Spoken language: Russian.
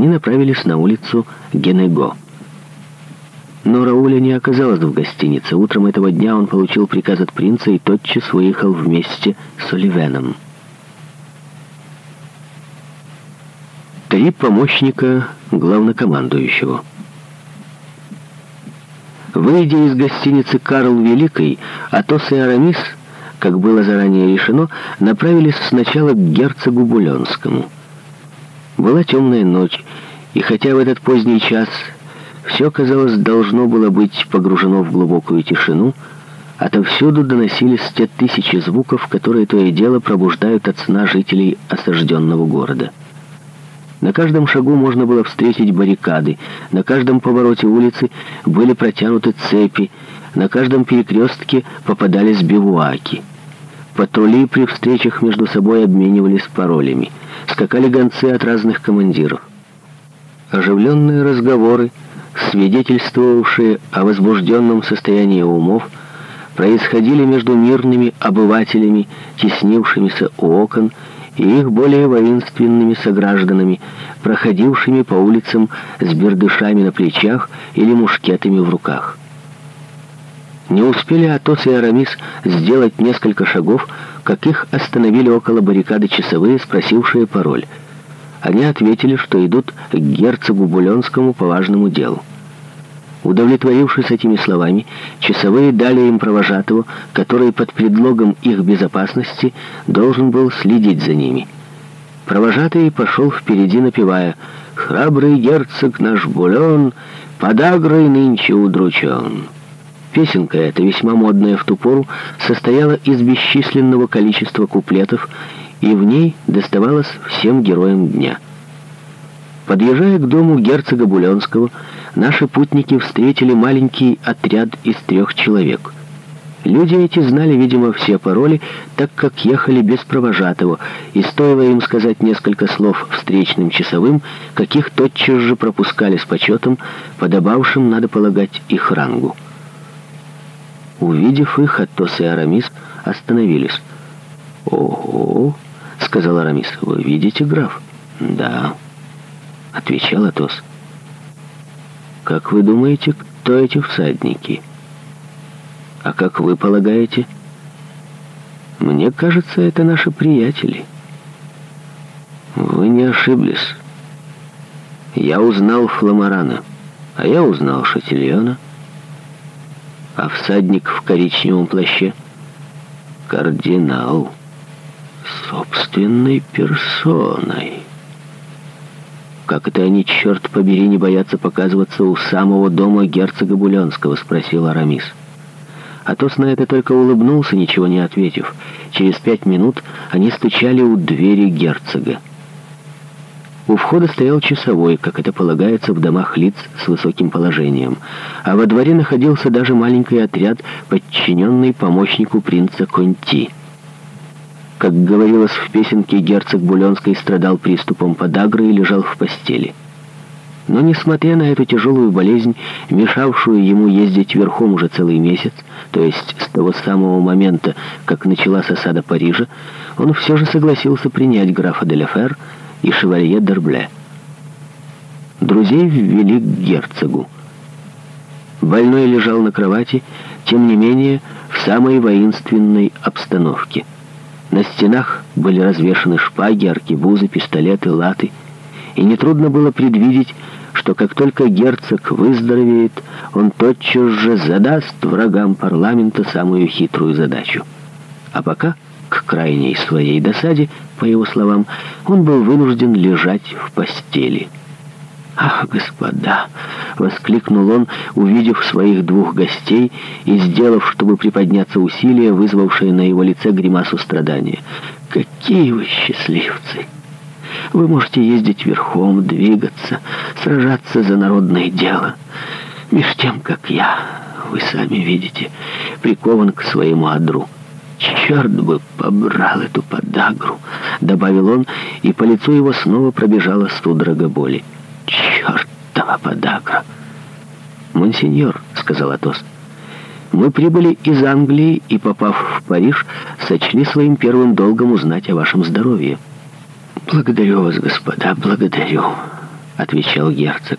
они направились на улицу Генего. Но Рауля не оказалось в гостинице. Утром этого дня он получил приказ от принца и тотчас выехал вместе с Оливеном. Три помощника главнокомандующего. Выйдя из гостиницы «Карл Великий», Атос и Арамис, как было заранее решено, направились сначала к герцогу Буленскому. Была темная ночь, и хотя в этот поздний час все, казалось, должно было быть погружено в глубокую тишину, отовсюду доносились те тысячи звуков, которые то и дело пробуждают от сна жителей осажденного города. На каждом шагу можно было встретить баррикады, на каждом повороте улицы были протянуты цепи, на каждом перекрестке попадались бивуаки. Патрули при встречах между собой обменивались паролями, скакали гонцы от разных командиров оживленные разговоры, свидетельствовавшие о возбужденном состоянии умов, происходили между мирными обывателями, теснившимися у окон, и их более воинственными согражданами, проходившими по улицам с бердышами на плечах или мушкетами в руках. Не успели Атос и Арамис сделать несколько шагов, как их остановили около баррикады часовые, спросившие пароль — они ответили, что идут к герцогу Буленскому по важному делу. Удовлетворившись этими словами, часовые дали им провожатого, который под предлогом их безопасности должен был следить за ними. Провожатый пошел впереди, напевая «Храбрый герцог наш Булен, подагрой нынче удручен». Песенка эта, весьма модная в ту пору, состояла из бесчисленного количества куплетов и в ней доставалось всем героям дня. Подъезжая к дому герцога Буленского, наши путники встретили маленький отряд из трех человек. Люди эти знали, видимо, все пароли, так как ехали без провожатого, и стоило им сказать несколько слов встречным часовым, каких тотчас же пропускали с почетом, подобавшим, надо полагать, их рангу. Увидев их, Атос и Арамис остановились. «Ого!» — сказал Арамис. «Вы видите, граф?» «Да», — отвечал Атос. «Как вы думаете, кто эти всадники?» «А как вы полагаете?» «Мне кажется, это наши приятели». «Вы не ошиблись. Я узнал Фламарана, а я узнал Шатильона. А всадник в коричневом плаще — кардинал» собственной персоной. «Как это они, черт побери, не боятся показываться у самого дома герцога Буленского?» — спросил Арамис. Атос на это только улыбнулся, ничего не ответив. Через пять минут они стучали у двери герцога. У входа стоял часовой, как это полагается в домах лиц с высоким положением, а во дворе находился даже маленький отряд, подчиненный помощнику принца Конти. Как говорилось в песенке, герцог Буленский страдал приступом подагры и лежал в постели. Но, несмотря на эту тяжелую болезнь, мешавшую ему ездить верхом уже целый месяц, то есть с того самого момента, как началась осада Парижа, он все же согласился принять графа де Лефер и шевалье Дербле. Друзей ввели к герцогу. Больной лежал на кровати, тем не менее, в самой воинственной обстановке – на стенах были развешаны шпаги, аркебузы, пистолеты, латы. И нетрудно было предвидеть, что как только герцог выздоровеет, он тотчас же задаст врагам парламента самую хитрую задачу. А пока, к крайней своей досаде, по его словам, он был вынужден лежать в постели. «Ах, господа!» Воскликнул он, увидев своих двух гостей и сделав, чтобы приподняться усилие, вызвавшее на его лице гримасу страдания. «Какие вы счастливцы! Вы можете ездить верхом, двигаться, сражаться за народное дело. Меж тем, как я, вы сами видите, прикован к своему одру». «Черт бы побрал эту подагру!» — добавил он, и по лицу его снова пробежала судорога боли. «Черт!» этого подарка. «Монсеньор», — сказал Атос, — «мы прибыли из Англии и, попав в Париж, сочли своим первым долгом узнать о вашем здоровье». «Благодарю вас, господа, благодарю», — отвечал герцог.